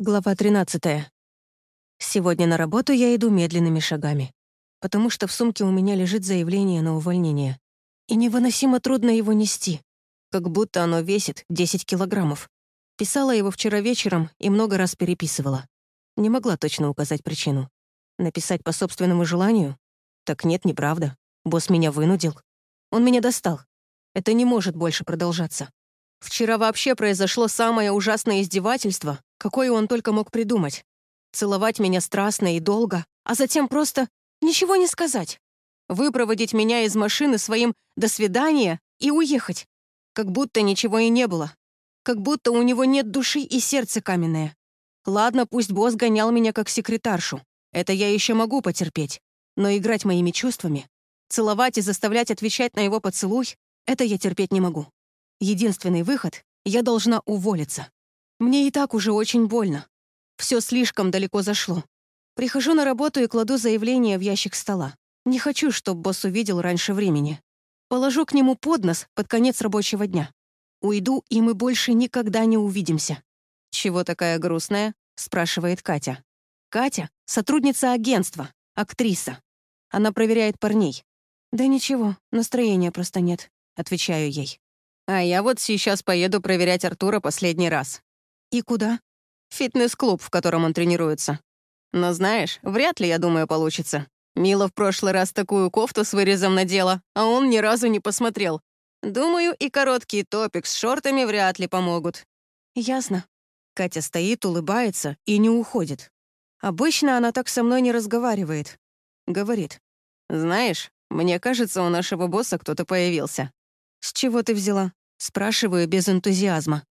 Глава 13. Сегодня на работу я иду медленными шагами, потому что в сумке у меня лежит заявление на увольнение. И невыносимо трудно его нести, как будто оно весит 10 килограммов. Писала его вчера вечером и много раз переписывала. Не могла точно указать причину. Написать по собственному желанию? Так нет, неправда. Босс меня вынудил. Он меня достал. Это не может больше продолжаться. Вчера вообще произошло самое ужасное издевательство, какое он только мог придумать. Целовать меня страстно и долго, а затем просто ничего не сказать. Выпроводить меня из машины своим «до свидания» и уехать. Как будто ничего и не было. Как будто у него нет души и сердце каменное. Ладно, пусть босс гонял меня как секретаршу. Это я еще могу потерпеть. Но играть моими чувствами, целовать и заставлять отвечать на его поцелуй — это я терпеть не могу. Единственный выход — я должна уволиться. Мне и так уже очень больно. Все слишком далеко зашло. Прихожу на работу и кладу заявление в ящик стола. Не хочу, чтобы босс увидел раньше времени. Положу к нему под нос под конец рабочего дня. Уйду, и мы больше никогда не увидимся. «Чего такая грустная?» — спрашивает Катя. Катя — сотрудница агентства, актриса. Она проверяет парней. «Да ничего, настроения просто нет», — отвечаю ей. «А я вот сейчас поеду проверять Артура последний раз. «И куда?» «Фитнес-клуб, в котором он тренируется. Но знаешь, вряд ли, я думаю, получится. Мила в прошлый раз такую кофту с вырезом надела, а он ни разу не посмотрел. Думаю, и короткий топик с шортами вряд ли помогут». «Ясно». Катя стоит, улыбается и не уходит. Обычно она так со мной не разговаривает. Говорит. «Знаешь, мне кажется, у нашего босса кто-то появился». «С чего ты взяла?» Спрашиваю без энтузиазма.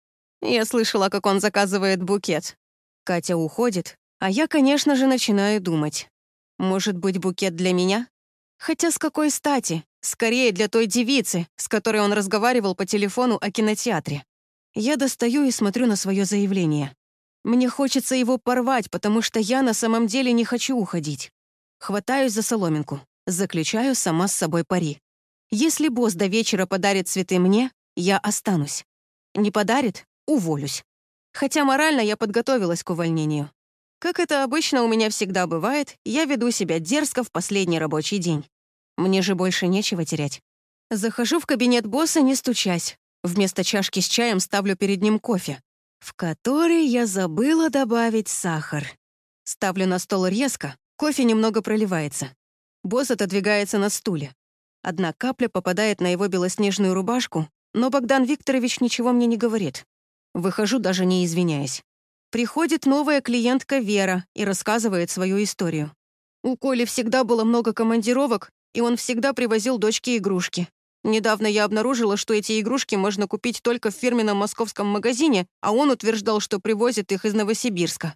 Я слышала, как он заказывает букет. Катя уходит, а я, конечно же, начинаю думать. Может быть, букет для меня? Хотя с какой стати? Скорее для той девицы, с которой он разговаривал по телефону о кинотеатре. Я достаю и смотрю на свое заявление. Мне хочется его порвать, потому что я на самом деле не хочу уходить. Хватаюсь за соломинку, заключаю сама с собой пари. Если босс до вечера подарит цветы мне, я останусь. Не подарит уволюсь. Хотя морально я подготовилась к увольнению. Как это обычно у меня всегда бывает, я веду себя дерзко в последний рабочий день. Мне же больше нечего терять. Захожу в кабинет босса, не стучась. Вместо чашки с чаем ставлю перед ним кофе, в который я забыла добавить сахар. Ставлю на стол резко, кофе немного проливается. Босс отодвигается на стуле. Одна капля попадает на его белоснежную рубашку, но Богдан Викторович ничего мне не говорит. Выхожу, даже не извиняясь. Приходит новая клиентка Вера и рассказывает свою историю. У Коли всегда было много командировок, и он всегда привозил дочке игрушки. Недавно я обнаружила, что эти игрушки можно купить только в фирменном московском магазине, а он утверждал, что привозит их из Новосибирска.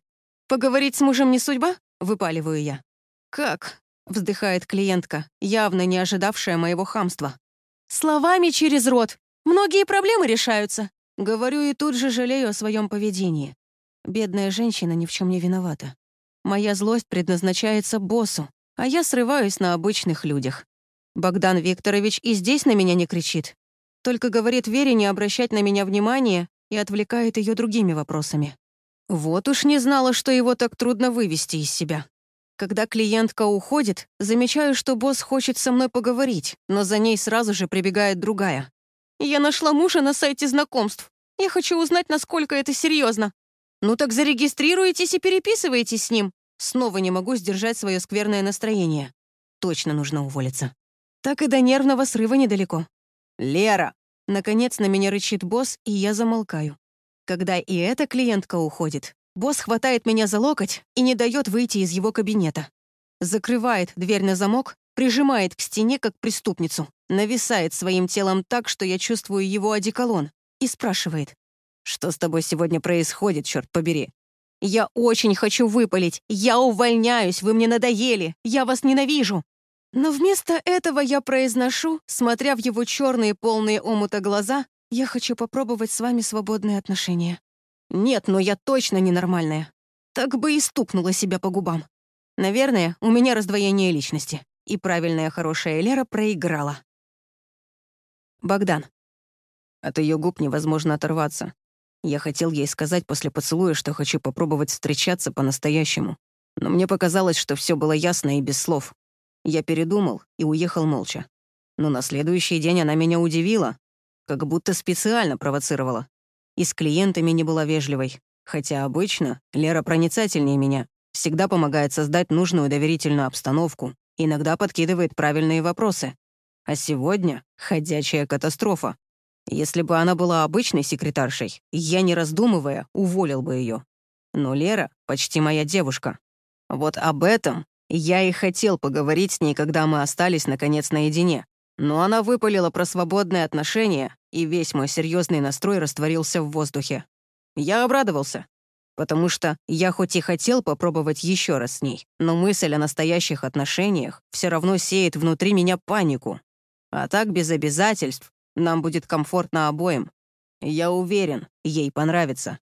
«Поговорить с мужем не судьба?» — выпаливаю я. «Как?» — вздыхает клиентка, явно не ожидавшая моего хамства. «Словами через рот. Многие проблемы решаются. Говорю и тут же жалею о своем поведении. Бедная женщина ни в чем не виновата. Моя злость предназначается боссу, а я срываюсь на обычных людях. Богдан Викторович и здесь на меня не кричит. Только говорит Вере не обращать на меня внимания и отвлекает ее другими вопросами. Вот уж не знала, что его так трудно вывести из себя. Когда клиентка уходит, замечаю, что босс хочет со мной поговорить, но за ней сразу же прибегает другая. Я нашла мужа на сайте знакомств. Я хочу узнать, насколько это серьезно. Ну так зарегистрируйтесь и переписывайтесь с ним. Снова не могу сдержать свое скверное настроение. Точно нужно уволиться. Так и до нервного срыва недалеко. «Лера!» Наконец на меня рычит босс, и я замолкаю. Когда и эта клиентка уходит, босс хватает меня за локоть и не дает выйти из его кабинета. Закрывает дверь на замок, прижимает к стене, как преступницу нависает своим телом так, что я чувствую его одеколон, и спрашивает, «Что с тобой сегодня происходит, черт побери?» «Я очень хочу выпалить! Я увольняюсь! Вы мне надоели! Я вас ненавижу!» Но вместо этого я произношу, смотря в его черные полные омута глаза, «Я хочу попробовать с вами свободные отношения». «Нет, но я точно ненормальная». Так бы и стукнула себя по губам. Наверное, у меня раздвоение личности. И правильная хорошая Лера проиграла. Богдан. От ее губ невозможно оторваться. Я хотел ей сказать после поцелуя, что хочу попробовать встречаться по-настоящему. Но мне показалось, что все было ясно и без слов. Я передумал и уехал молча. Но на следующий день она меня удивила, как будто специально провоцировала. И с клиентами не была вежливой. Хотя обычно Лера проницательнее меня, всегда помогает создать нужную доверительную обстановку, иногда подкидывает правильные вопросы. А сегодня — ходячая катастрофа. Если бы она была обычной секретаршей, я, не раздумывая, уволил бы ее. Но Лера почти моя девушка. Вот об этом я и хотел поговорить с ней, когда мы остались, наконец, наедине. Но она выпалила про свободные отношения, и весь мой серьезный настрой растворился в воздухе. Я обрадовался, потому что я хоть и хотел попробовать еще раз с ней, но мысль о настоящих отношениях все равно сеет внутри меня панику. А так, без обязательств, нам будет комфортно обоим. Я уверен, ей понравится.